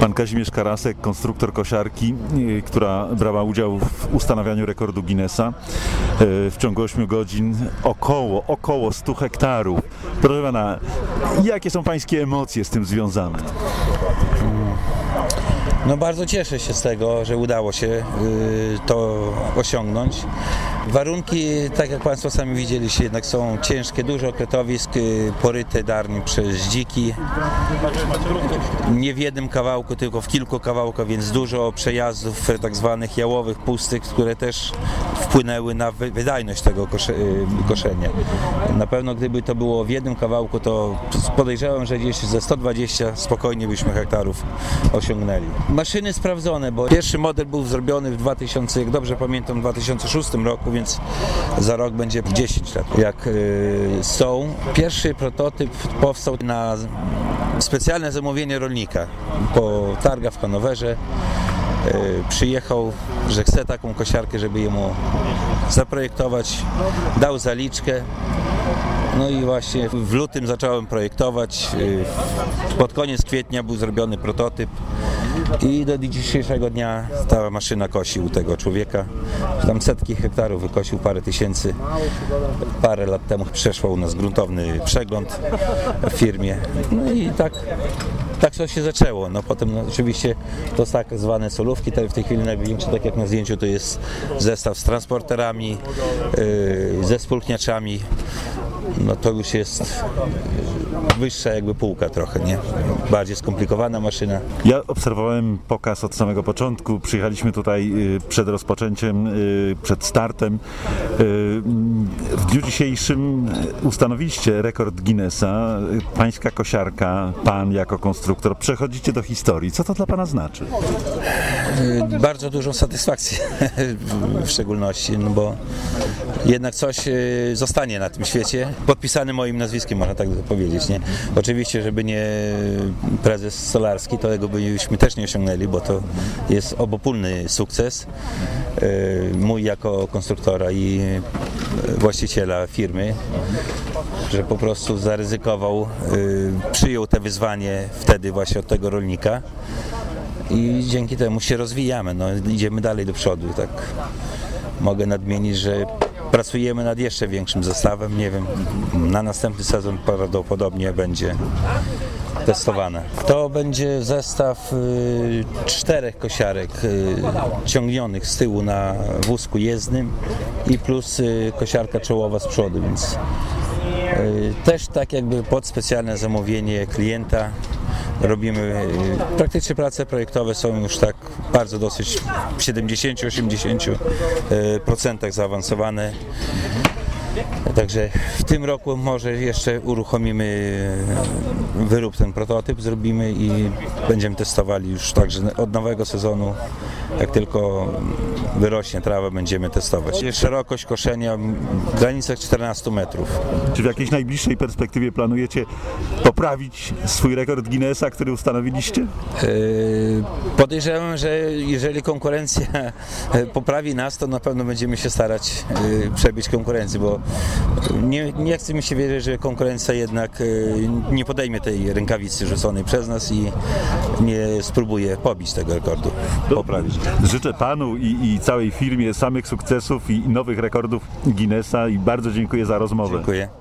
Pan Kazimierz Karasek, konstruktor kosiarki, y, która brała udział w ustanawianiu rekordu Guinnessa y, w ciągu 8 godzin około, około 100 hektarów. Proszę Pana, jakie są Pańskie emocje z tym związane? No bardzo cieszę się z tego, że udało się y, to osiągnąć. Warunki, tak jak Państwo sami widzieliście, jednak są ciężkie, dużo kretowisk, y, poryte darni przez dziki. Nie w jednym kawałku, tylko w kilku kawałkach, więc dużo przejazdów y, tak zwanych jałowych, pustych, które też wpłynęły na wy- wydajność tego y, koszenia. Na pewno gdyby to było w jednym kawałku, to podejrzewam, że gdzieś ze 120 spokojnie byśmy hektarów osiągnęli. Maszyny sprawdzone, bo pierwszy model był zrobiony w 2000, jak dobrze pamiętam, w 2006 roku, więc za rok będzie 10 lat. Jak y, są. Pierwszy prototyp powstał na specjalne zamówienie rolnika po targach w Hanowerze. Y, Przyjechał, że chce taką kosiarkę, żeby jemu zaprojektować, dał zaliczkę. No i właśnie w lutym zacząłem projektować. y, Pod koniec kwietnia był zrobiony prototyp i do dzisiejszego dnia ta maszyna kosi u tego człowieka. Tam setki hektarów wykosił parę tysięcy. Parę lat temu przeszło u nas gruntowny przegląd w firmie. No i tak tak to się zaczęło. No potem no, oczywiście to tak zwane solówki, w tej chwili największe, tak jak na zdjęciu, to jest zestaw z transporterami, yy, ze spulchniaczami. No to już jest wyższa jakby półka trochę, nie? Bardziej skomplikowana maszyna. Ja obserwowałem pokaz od samego początku. Przyjechaliśmy tutaj y, przed rozpoczęciem, y, przed startem. Y, W dniu dzisiejszym ustanowiliście rekord Guinnessa. Pańska kosiarka, pan jako konstruktor, przechodzicie do historii. Co to dla pana znaczy? Yy, Bardzo dużą satysfakcję w szczególności, no bo jednak coś yy, zostanie na tym świecie, podpisane moim nazwiskiem, można tak powiedzieć, nie? Oczywiście, żeby nie prezes Solarski, to tego byśmy też nie osiągnęli, bo to jest obopólny sukces yy, mój jako konstruktora i właściciela firmy, że po prostu zaryzykował, przyjął te wyzwanie wtedy właśnie od tego rolnika i dzięki temu się rozwijamy, no, idziemy dalej do przodu. Tak. Mogę nadmienić, że pracujemy nad jeszcze większym zestawem, nie wiem, na następny sezon prawdopodobnie będzie testowane. To będzie zestaw y, czterech kosiarek y, ciągnionych z tyłu na wózku jezdnym i plus y, kosiarka czołowa z przodu, więc y, też tak jakby pod specjalne zamówienie klienta robimy y, praktycznie prace projektowe są już tak bardzo dosyć w 70-80% y, zaawansowane. Także w tym roku może jeszcze uruchomimy wyrób, ten prototyp zrobimy i będziemy testowali już także od nowego sezonu. Jak tylko wyrośnie trawa, będziemy testować. Szerokość koszenia w granicach 14 metrów. Czy w jakiejś najbliższej perspektywie planujecie poprawić swój rekord Guinnessa, który ustanowiliście? Yy, Podejrzewam, że jeżeli konkurencja poprawi nas, to na pewno będziemy się starać yy, przebić konkurencję, bo nie, nie chce mi się wierzyć, że konkurencja jednak yy, nie podejmie tej rękawicy rzuconej przez nas i nie spróbuje pobić tego rekordu, poprawić. Życzę panu i, i całej firmie samych sukcesów i nowych rekordów Guinnessa i bardzo dziękuję za rozmowę. Dziękuję.